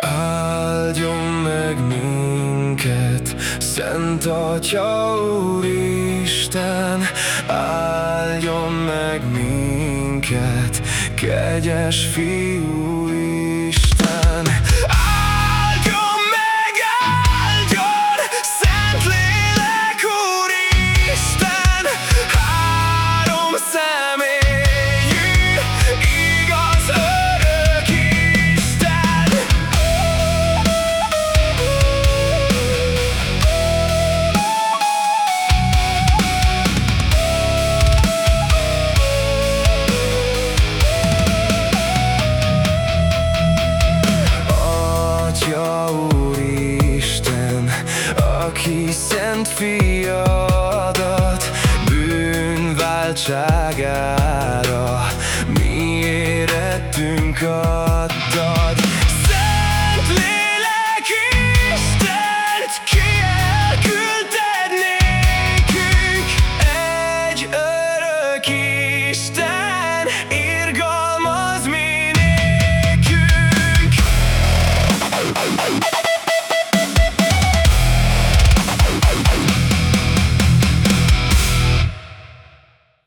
Áldjon meg minket, Szent Atya Úristen, áldjon meg minket, kegyes Fiú Atya Úristen, aki szent fiadat bűnváltságára mi érettünk adtad. Szent lélek